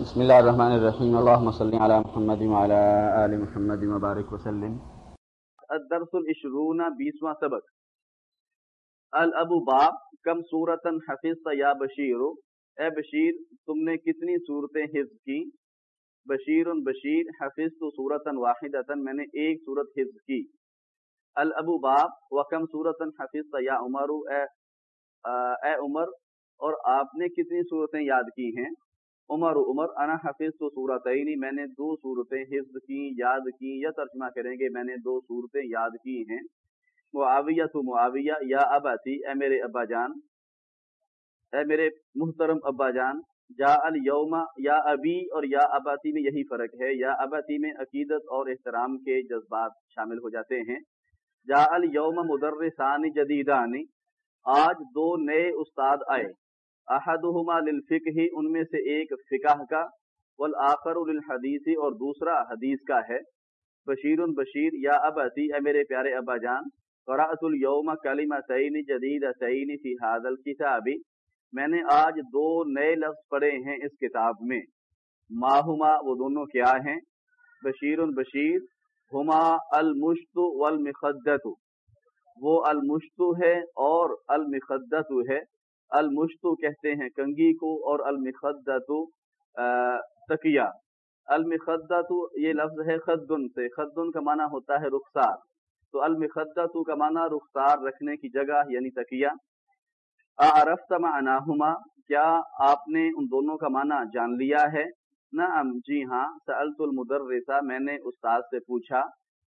بسم اللہ الرحمن الرحیم۔ اللہم صلی علی محمد وعلی آل محمد مبارک وسلم۔ الدرس العشرون بیسواں سبق۔ الابو باب کم صورتا حفظت یا بشیر۔ اے بشیر تم نے کتنی صورتیں حفظ کی؟ بشیر بشیر حفظ تو صورتا واحدتا میں نے ایک صورت حفظ کی۔ الابو باب وکم صورتا حفظت یا عمر۔ اے, اے عمر اور آپ نے کتنی صورتیں یاد کی ہیں؟ عمر عمر، انا حفظ تو صورتعینی میں نے دو صورتیں حفظ کی یاد کی یا ترجمہ کریں گے، میں نے دو صورتیں یاد کی ہیں۔ معاویہ تو معاویہ، یا اباتی اے میرے ابا جان، اے میرے محترم ابا جان، جا الوم یا ابی اور یا اباتی میں یہی فرق ہے، یا اباتی میں عقیدت اور احترام کے جذبات شامل ہو جاتے ہیں۔ جا الوم مدرسان جدیدانی آج دو نئے استاد آئے۔ احدہما للفقہ ان میں سے ایک فقہ کا، والآخر للحدیث، اور دوسرا حدیث کا ہے۔ بشیر بشیر، یا ابتی اے میرے پیارے ابا جان، قرأت اليوم کلمہ سعین جدید سعین فی حاض الکتابی میں نے آج دو نئے لفظ پڑھے ہیں اس کتاب میں۔ ماہما وہ دونوں کیا ہیں؟ بشیر بشیر، ہما المشت والمخدت۔ وہ المشت ہے اور المخدت ہے۔ المشتو کہتے ہیں کنگی کو اور المخدہ المخدتو تکیہ۔ المخدتو یہ لفظ ہے خدن سے۔ خدن کا معنی ہوتا ہے رخسار۔ تو المخدتو کا معنی رخسار رکھنے کی جگہ یعنی تکیہ۔ اعرفت معناہما، کیا آپ نے ان دونوں کا معنی جان لیا ہے؟ نعم جی ہاں سألت المدرسہ، میں نے استاد سے پوچھا۔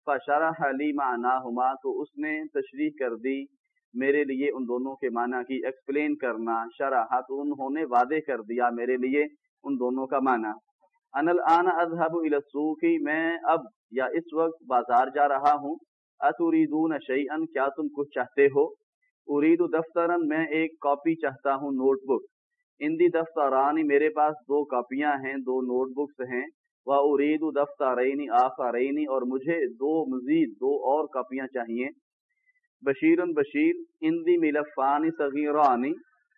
فشرح لی معناہما، تو اس نے تشریح کر دی۔ میرے لیے ان دونوں کے معنی کی ایکسپلین کرنا شرح تو انہوں نے وعدے کر دیا میرے لیے ان دونوں کا معنی۔ ان الان اذهب الى السوق، میں اب یا اس وقت بازار جا رہا ہوں۔ اتریدون شیئا، کیا تم کچھ چاہتے ہو؟ ارید دفترا، میں ایک کاپی چاہتا ہوں، نوٹ بک۔ اندی دفترانی میرے پاس دو کاپیاں ہیں، دو نوٹ بکس ہیں۔ وہ ارید دفترینی آخرینی اور مجھے دو مزید، دو اور کاپیاں چاہیے۔ بشیر بشیر، اندی ملفانی صغیرانی،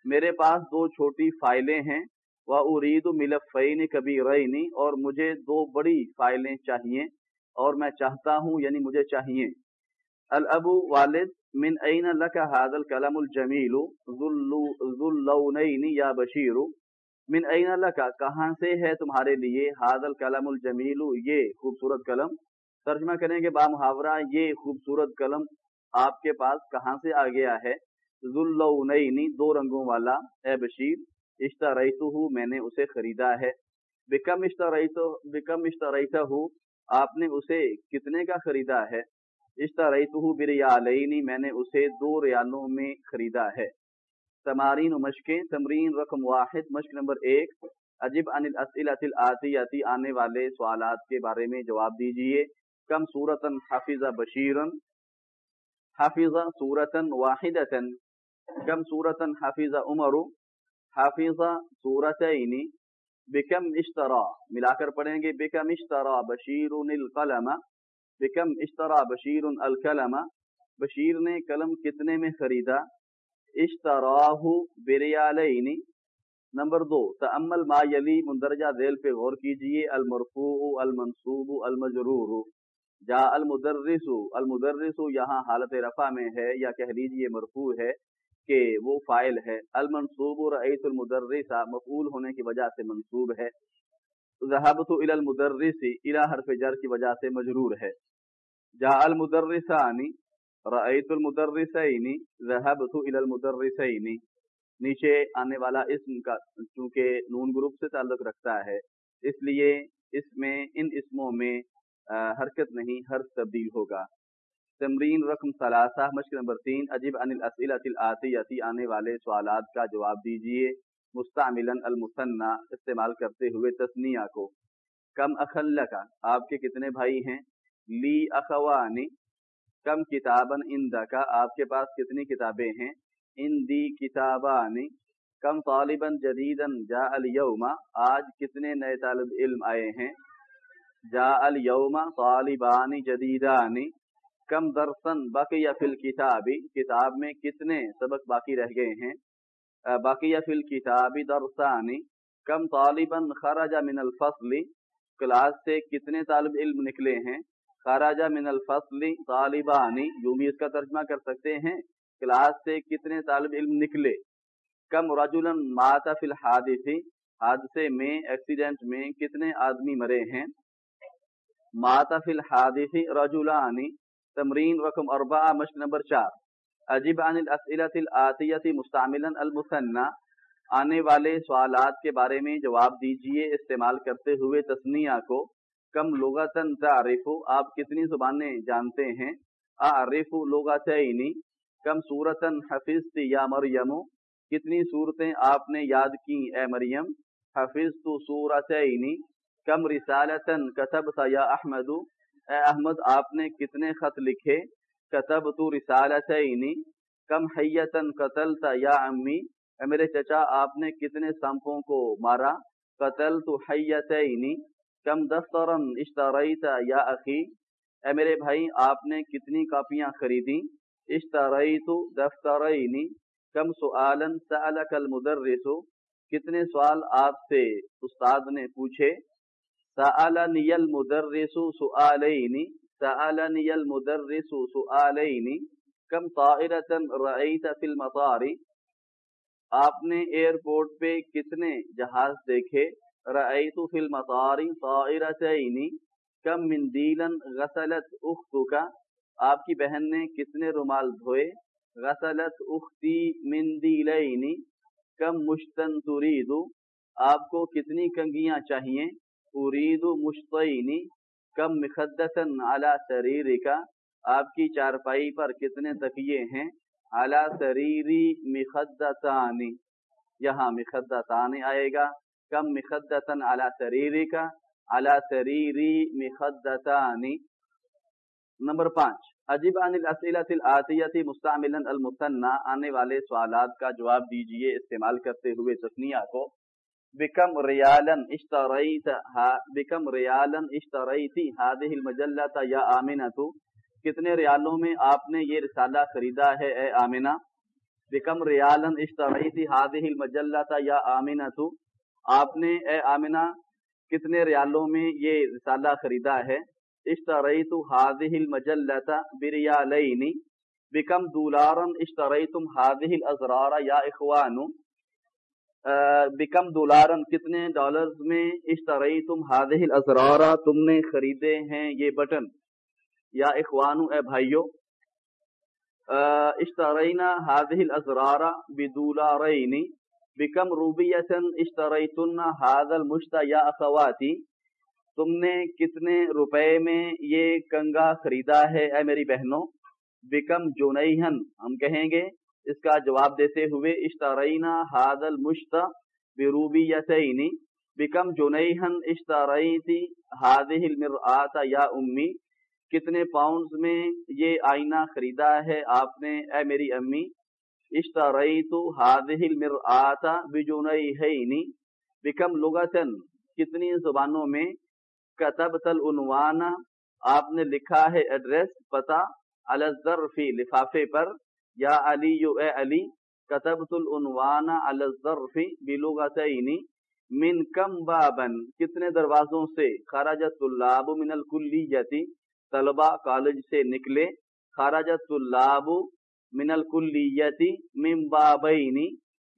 میرے پاس دو چھوٹی فائلیں ہیں وہ ارید ملفین کبھی رینی اور مجھے دو بڑی فائلیں چاہیے، اور میں چاہتا ہوں یعنی مجھے چاہیے۔ الابو والد، من این لک هذا الکلم الجمیل ذلونین یا بشیر من این لک کہاں سے ہے تمہارے لیے هذا الکلم الجمیل یہ خوبصورت قلم؟ ترجمہ کریں گے با محاورہ، یہ خوبصورت قلم آپ کے پاس کہاں سے آ گیا ہے؟ ذلونینی دو رنگوں والا۔ اے بشیر اشتریتو ہوں میں نے اسے خریدا ہے۔ بکم اشتریتو بکم اشتریتو آپ نے اسے کتنے کا خریدا ہے؟ اشتریتو بریالینی میں نے اسے دو ریالوں میں خریدا ہے۔ تمارین و مشقیں تمرین رقم واحد مشق نمبر ایک۔ عجب عن الاسئلت الاتیاتی آنے والے سوالات کے بارے میں جواب دیجیے۔ کم صورتن حافظ بشیرن۔ حافظ صورتا واحدتا کم صورتا حافظ عمر؟ حافظ صورتین بکم اشترا ملا کر پڑھیں گے بکم اشترا بشیر القلم. بکم اشترا بشیر القلم. بشیر نے قلم کتنے میں خریدا؟ اشتراہ بریالین نمبر دو، تأمل ما یلی مندرجہ ذیل پہ غور کیجیے، المرفوع، المنصوب، المجرور. جا المدرس المدرس یہاں حالت رفع میں ہے یا کہہ لیجیے مرفوع ہے کہ وہ فائل ہے۔ المنصوب رئیس المدرس، مفعول ہونے کی وجہ سے منصوب ہے۔ ذهبت الى المدرس الى حرف جر کی وجہ سے مجرور ہے۔ جا المدرسانی رأیت المدرسین، ذهبت الى المدرسین۔ نیچے آنے والا اسم کا، چونکہ نون گروپ سے تعلق رکھتا ہے، اس لیے اس میں، ان اسموں میں حرکت نہیں حرف تبدیل ہوگا۔ تمرین رقم ثلاثہ، مشق نمبر تین، عجیب ان الاسئلۃ الاتیتی آنے والے سوالات کا جواب دیجیے۔ مستعملا المثنى استعمال کرتے ہوئے تسنیہ کو۔ کم اخل کا آپ کے کتنے بھائی ہیں؟ لی اخوانی، کم کتابن اندہ کا آپ کے پاس کتنی کتابیں ہیں؟ ان دی کتابانی، کم طالباً جدیدن جا الیوم آج کتنے نئے طالب علم آئے ہیں؟ جا اليوم طالبان جدیدانی کم درسن باقی فی الکتابی؟ کتاب میں کتنے سبق باقی رہ گئے ہیں؟ باقی فی الکتابی درسانی کم طالباً خراج من الفصل. کلاس سے کتنے طالب علم نکلے ہیں؟ خراج من الفصل طالبانی یوں بھی اس کا ترجمہ کر سکتے ہیں؟ کلاس سے کتنے طالب علم نکلے؟ کم رجلا مات فی الحادث حادثے میں ایکسیڈنٹ میں کتنے آدمی مرے ہیں؟ مات فی الحادث رجلانی تمرین رقم اربع مشق نمبر چار. عجیب عن الاسئلة الآتیت مستعملا المثنى آنے والے سوالات کے بارے میں جواب دیجیے استعمال کرتے ہوئے تسنیہ کو. کم لغتن تعرف آپ کتنی زبانیں جانتے ہیں؟ اعرف لغتین. کم صورتن حفظت یا مریم. کتنی صورتیں آپ نے یاد کی اے مریم؟ حفظت صورتین کم رسالتن کتبت یا احمد، اے احمد، آپ نے کتنے خط لکھے؟ کتب تو رسالت کم حیتن قتل یا امی اے میرے چچا، آپ نے کتنے سمپوں کو مارا؟ قتل تو حیت کم دفترن اشتریت یا اخی؟ اے میرے بھائی، آپ نے کتنی کاپیاں خریدی اشتریت دفترینی کم سؤالن سألک المدرس، کتنے سوال آپ سے استاد نے پوچھے؟ سألنی المدرس سؤالین سألنی المدرس سؤالین کم طائرتا رأیت فی المطار؟ آپ نے ایئرپورٹ پہ کتنے جہاز دیکھے؟ رأیت فی المطار طائرتین کم من غسلت اختک آپ کی بہن نے کتنے رومال دھوئے؟ غسلت اختی من کم مشتن ترید آپ کو کتنی کنگیاں چاہیے ارید مشتعینی کم مخدتن علی سریرکا آپ کی چارپائی پر کتنے تکیے ہیں؟ علی سریری مخدتانی یہاں مخدتانی آئے گا۔ کم مخدتن علی سریرکا علی سریری مخدتانی نمبر پانچ عجیب عن الاسئلت الاتیتی مستعملا المثنى، آنے والے سوالات کا جواب دیجیے استعمال کرتے ہوئے تسنیہ کو۔ بکم ریالن اشتریت بکم ریالن اشتریتی هذه المجلة یا آمنتو کتنے ریالوں میں آپ نے یہ رسالہ خریدا ہے اے آمنہ بکم ریالن اشتریتی هذه المجلة یا آمنتو آپ نے اے آمنہ کتنے ریالوں میں یہ رسالہ خریدا ہے؟ اشتریت هذه المجلة بریالین۔ بکم دولارا اشتریتم هذه الازرار یا اخوانو۔ بکم دولارن، کتنے ڈالرز میں اشتریتم هذه الازرار تم نے خریدے ہیں یہ بٹن؟ یا اخوانو، اے بھائیو اشترینا هذه الازرار بدولارین بکم روبیتن اشتریتن هذا المشت یا اخواتی، تم نے کتنے روپے میں یہ کنگا خریدا ہے؟ اے میری بہنوں، بکم جونیہن، ہم کہیں گے اس کا جواب دیتے ہوئے اشتارینا ہاد المشت بروبیتینی بکم جونیہن اشتاریتی ہادہ المرآت یا امی کتنے پاؤنڈز میں یہ آئینہ خریدا ہے آپ نے؟ اے میری امی، اشتریتو ہادہ المرآت بجونیہینی بکم لغتن کتنی زبانوں میں کتب تل عنوانا آپ نے لکھا ہے ایڈریس پتا الظرفی لفافے پر یا علی یو اے علی کتب تل عنوانا الظرفی بلغتینی من کم بابن کتنے دروازوں سے خراجت طلاب من الکلیتی طلبہ کالج سے نکلے خراجت طلاب من الکلیتی من بابینی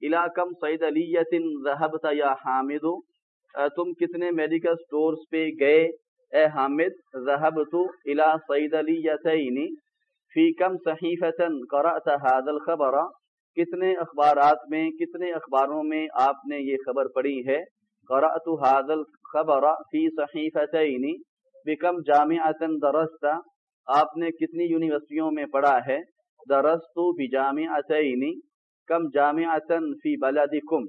الى کم سید علیت ذهبت یا حامد تم کتنے میڈیکل سٹورز پہ گئے، اے حامد ذهبت الى صیدلیتین فی کم صحیفتا قرأت هذا الخبر۔ کتنے اخبارات میں، کتنے اخباروں میں آپ نے یہ خبر پڑھی ہے؟ قرأت هذا الخبر فی صحیفتین۔ بکم جامعتا درست۔ آپ نے کتنی یونیورسٹیوں میں پڑھا ہے؟ درست بجامعتین۔ کم جامعتا فی بلدکم۔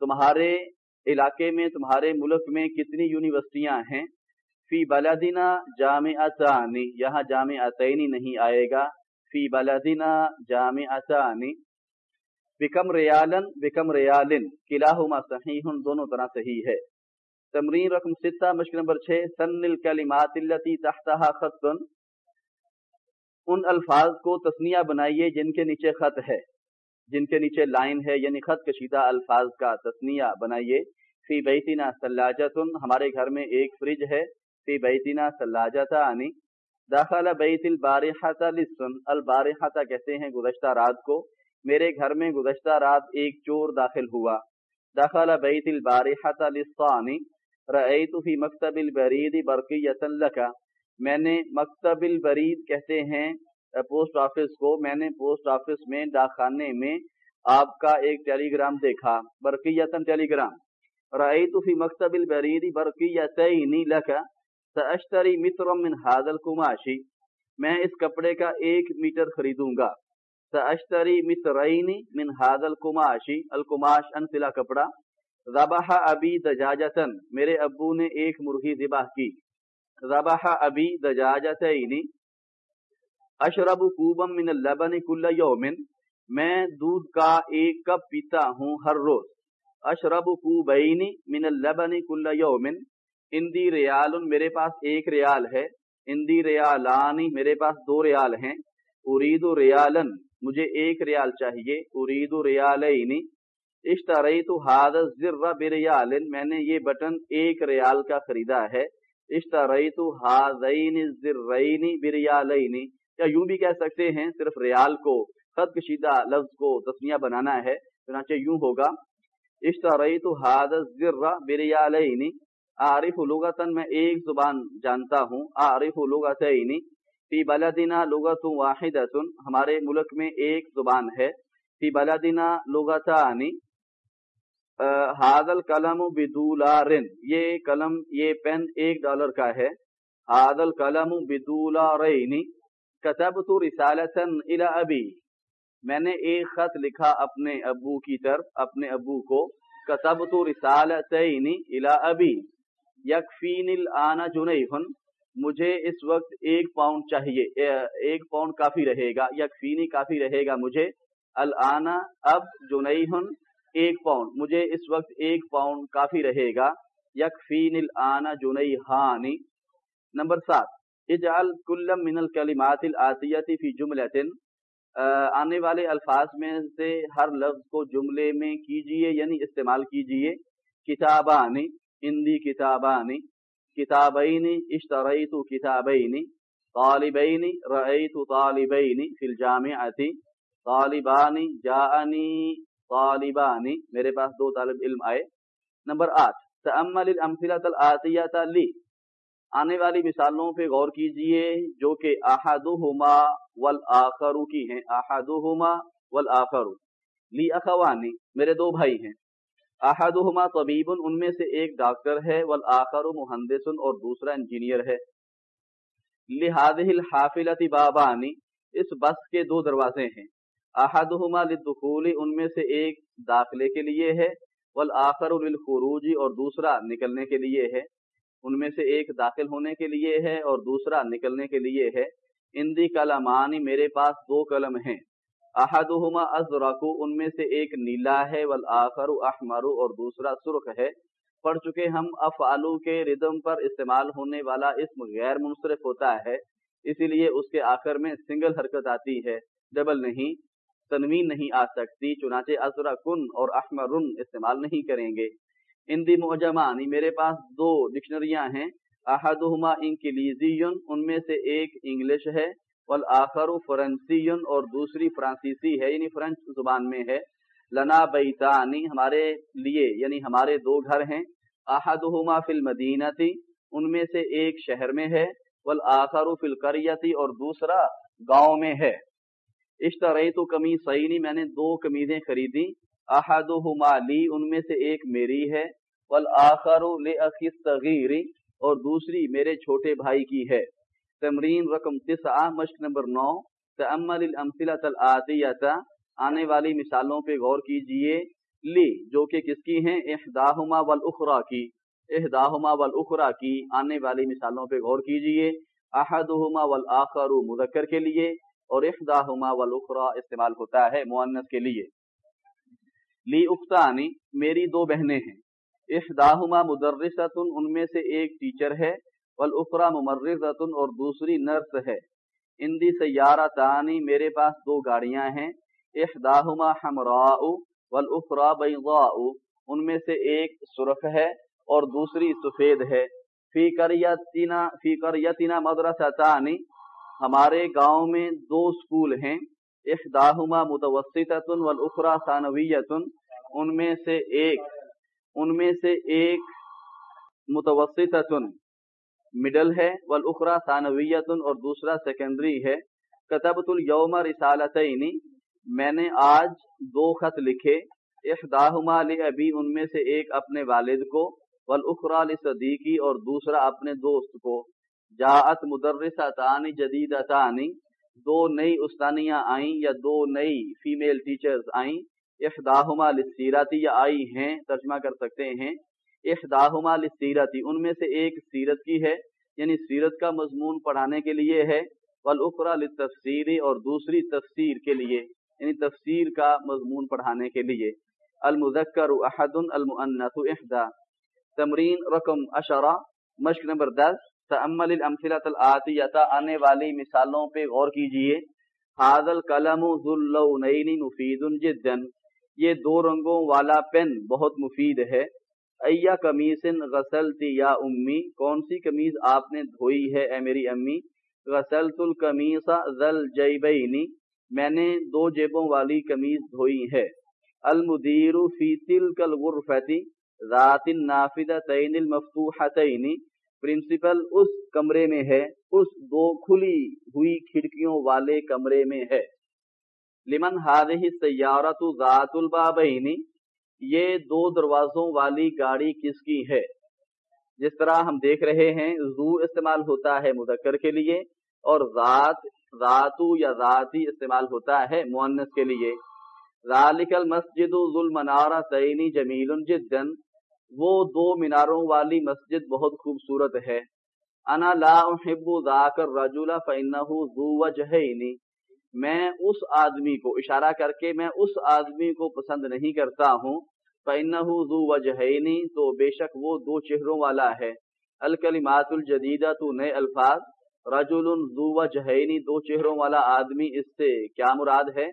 تمہارے علاقے میں، تمہارے ملک میں کتنی یونیورسٹیاں ہیں؟ فی بلدنا جامعتانی یہاں جامعتینی نہیں آئے گا، فی بلدنا جامعتانی بکم ریالن بکم ریالن، کلاہما صحیح دونوں طرح صحیح ہے۔ تمرین رقم ستہ مشکل نمبر چھ سن الکلمات اللتی تحتها خط۔ ان الفاظ کو تسنیہ بنائیے جن کے نیچے خط ہے۔ جن کے نیچے لائن ہے یعنی خط کشیدہ الفاظ کا تسنیہ بنائیے۔ فی بیتنا سلاجتن، ہمارے گھر میں ایک فریج ہے۔ فی بیتنا سلاجتانی داخل بیت البارحت لسن البارحت کہتے ہیں گزشتہ رات کو، میرے گھر میں گزشتہ رات ایک چور داخل ہوا۔ داخل بیت البارحت لسانی رأیت فی مکتب البرید برقیتا لکا۔ میں نے مکتب البرید کہتے ہیں، پوسٹ آفس کو، میں نے پوسٹ آفس میں ڈاکخانے میں آپ کا ایک ٹیلی گرام دیکھا برقیتن ٹیلی گرام رأيت في مكتب البريد برقيتين لك سأشتري مترا من هذا القماش. میں اس کپڑے کا ایک میٹر خریدوں گا. سأشتري مترين من هذا القماش. القماش انسلا کپڑا. ذبح ابی دجاجتن. میرے ابو نے ایک مرغی ذبح کی. ذبح ابی دجاجتین. اشرب کوبا من اللبن کل یوم میں دودھ کا ایک کپ پیتا ہوں ہر روز. اشرب کو بینی من اللبن کل یومن. اندی ریال میرے پاس ایک ریال ہے، اندی ریالانی میرے پاس دو ریال ہیں۔ ارید ریالن مجھے ایک ریال چاہیے ارید ریالینی اشتریت ہاد ذر بریال میں نے یہ بٹن ایک ریال کا خریدا ہے۔ اشتریت ہاذین الذرین بریالین یا یوں بھی کہہ سکتے ہیں، صرف ریال کو خط کشیدہ لفظ کو تسمیہ بنانا ہے، چنانچہ یوں ہوگا۔ اشتریت هذا الزر بریالین عارف لغتن میں ایک زبان جانتا ہوں۔ عارف لغتین فی بلدنا لغت واحدت ہمارے ملک میں ایک زبان ہے۔ فی بلدنا لغتانی حاضل قلم بدولارن یہ قلم، یہ پین ایک ڈالر کا ہے۔ حاضل قلم بدولارین۔ کتبت رسالتا الى ابی میں نے ایک خط لکھا اپنے ابو کی طرف، اپنے ابو کو۔ کتب تو رسالتین الا ابی یکفین الان جنیفن مجھے اس وقت ایک پاؤنڈ چاہیے ایک پاؤنڈ کافی رہے گا، یکفینی کافی رہے گا مجھے۔ الانا اب جنیہن، ایک پاؤنڈ، مجھے اس وقت ایک پاؤنڈ کافی رہے گا۔ یکفین الان جنیہانی۔ نمبر سات، اجعل کل من الکلمات الاتیتی فی جملتن۔ آنے والے الفاظ میں سے ہر لفظ کو جملے میں کیجیے یعنی استعمال کیجیے۔ کتابانی ہندی کتابانی کتابین اشتریت کتابین طالبین رأیت طالبین فی الجامعتی طالبانی جاءنی طالبانی میرے پاس دو طالب علم آئے۔ نمبر آٹھ، تأمل الامثلة الآتیة لی آنے والی مثالوں پہ غور کیجیے جو کہ احدہما والآخر کی ہیں۔ احدہما والآخر۔ لی اخوانی، میرے دو بھائی ہیں۔ احدہما طبیب، ان میں سے ایک ڈاکٹر ہے، والآخر مہندس اور دوسرا انجینئر ہے۔ لہذه الحافلة بابانی اس بس کے دو دروازے ہیں۔ احدہما للدخول، ان میں سے ایک داخلے کے لیے ہے۔ والآخر للخروج، اور دوسرا نکلنے کے لیے ہے۔ ان میں سے ایک داخل ہونے کے لیے ہے، اور دوسرا نکلنے کے لیے ہے۔ اندی کلمانی، میرے پاس دو قلم ہیں۔ احدہما ازرقو ان میں سے ایک نیلا ہے، والآخر احمر اور دوسرا سرخ ہے۔ پڑھ چکے ہم افعالو کے ردم پر استعمال ہونے والا اسم غیر منصرف ہوتا ہے، اسی لیے اس کے آخر میں سنگل حرکت آتی ہے، ڈبل نہیں، تنوین نہیں آ سکتی، چنانچہ ازرقن اور احمرن استعمال نہیں کریں گے۔ ہندی معجمانی میرے پاس دو ڈکشنریاں ہیں۔ احدہما انگلیزی ان میں سے ایک انگلش ہے۔ والآخر فرنسی اور دوسری فرانسیسی ہے یعنی فرنچ زبان میں ہے۔ لنا بیتانی، ہمارے لیے یعنی ہمارے دو گھر ہیں۔ احدہما فی المدینتی، ان میں سے ایک شہر میں ہے۔ والآخر فی القریتی، اور دوسرا گاؤں میں ہے۔ اشتریت کمیسینی میں نے دو کمیزیں خریدی۔ احدہما لی، ان میں سے ایک میری ہے۔ والآخر لأخی الصغیر، اور دوسری میرے چھوٹے بھائی کی ہے۔ تمرین رقم تسعہ، مشق نمبر نو، تأمل الامثلة الآتیتا آنے والی مثالوں پہ غور کیجیے۔ لی، جو کہ کس کی ہیں؟ احداہما والاخرى کی۔ احداہما والاخرى کی، آنے والی مثالوں پہ غور کیجیے۔ احدہما والآخر مذکر کے لیے اور احداہما والاخرى استعمال ہوتا ہے مؤنث کے لیے۔ لی اختانی میری دو بہنیں ہیں۔ احداہما مدرسۃ، ان میں سے ایک ٹیچر ہے۔ والاخرى ممرضۃ اور دوسری نرس ہے۔ اندی سیارہ تانی میرے پاس دو گاڑیاں ہیں۔ احداہما حمراء والاخرى بیضاء ان میں سے ایک سرخ ہے اور دوسری سفید ہے۔ فی کریتنا فی کریتنا مدرستان۔ ہمارے گاؤں میں دو سکول ہیں۔ احداہما متوسطۃ والاخرى ثانویۃ ان میں سے ایک، ان میں سے ایک متوسطۃ مڈل ہے، والاخرى ثانویۃ اور دوسرا سیکنڈری ہے۔ کتبت الیوم رسالتین میں نے آج دو خط لکھے۔ احداہما لابی، ان میں سے ایک اپنے والد کو۔ والاخرى لصدیقی، اور دوسرا اپنے دوست کو۔ جاءت مدرساتان جدیدتان، دو نئی استانیاں آئیں یا دو نئی فیمیل ٹیچرز آئیں۔ احداہما للسیرتی یا آئی ہیں، ترجمہ کر سکتے ہیں۔ احداہما للسیرتی، ان میں سے ایک سیرت کی ہے یعنی سیرت کا مضمون پڑھانے کے لیے ہے، والاخرى للتفسیر اور دوسری تفسیر کے لیے یعنی تفسیر کا مضمون پڑھانے کے لیے۔ المذکر احد، المؤنث احدا تمرین رقم اشرہ مشق نمبر دس۔ تأمل الامثلة الآتیتا آنے والی مثالوں پہ غور کیجیے۔ حاض القلم ذو اللونین مفید جدا۔ یہ دو رنگوں والا پین بہت مفید ہے۔ ایا کمیس غسلتی یا امی، کون سی کمیز آپ نے دھوئی ہے اے میری امی؟ غسلت القمیص ذل جیبینی میں نے دو جیبوں والی کمیز دھوئی ہے۔ المدیر فی تلک الغرفتی ذات النافذتین المفتوحتین، پرنسپل اس کمرے میں ہے، اس دو کھلی ہوئی کھڑکیوں والے کمرے میں ہے۔ لمن هذه السیارۃ ذات البابین یہ دو دروازوں والی گاڑی کس کی ہے؟ جس طرح ہم دیکھ رہے ہیں، زو استعمال ہوتا ہے مذکر کے لیے اور ذات، ذاتو یا ذاتی استعمال ہوتا ہے مونس کے لیے۔ ذالک المسجد ذو المنارتین جمیل جدا۔ وہ دو میناروں والی مسجد بہت خوبصورت ہے۔ انا لا احب ذاک الرجل فانه ذو وجهین میں اس آدمی کو اشارہ کر کے میں اس آدمی کو پسند نہیں کرتا ہوں فانه ذو وجهین تو بے شک وہ دو چہروں والا ہے۔ الکلمات الجدیدہ، تو نئے الفاظ۔ رجل ذو وجهین دو چہروں والا آدمی، اس سے کیا مراد ہے؟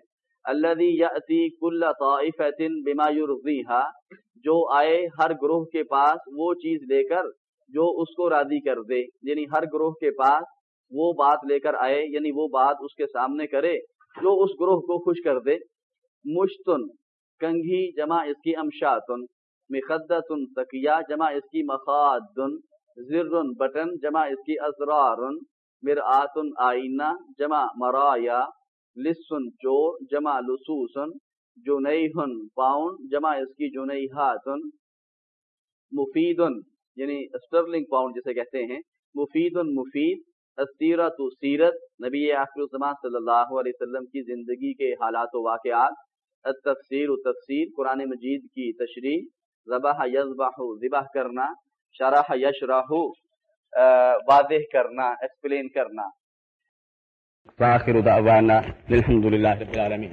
الذي ياتي كل طائفه بما يرضيها جو آئے ہر گروہ کے پاس وہ چیز لے کر جو اس کو راضی کر دے۔ یعنی ہر گروہ کے پاس وہ بات لے کر آئے یعنی وہ بات اس کے سامنے کرے جو اس گروہ کو خوش کر دے۔ مشتن، کنگھی، جمع اس کی امشاتن۔ مخدتن تکیا جمع اس کی مخادن۔ زرن، بٹن، جمع اس کی ازرارن مرآتن، آئینہ، جمع مرایا۔ لسن، چور، جمع لسوسن۔ جنیہن پاؤنڈ جمع اس کی جنیہاتن۔ مفیدن یعنی اسٹرلنگ پاؤنڈ جسے کہتے ہیں۔ مفیدن، مفید۔ سیرت و سیرت نبی آخر الزمان صلی اللہ علیہ وسلم کی زندگی کے حالات و واقعات تفسیر و تفسیر، قرآن مجید کی تشریح، ذبح، یذبح، ذبح کرنا، شرح، یشرح واضح کرنا ایکسپلین کرنا۔ فآخر دعوانا الحمد للہ رب العالمين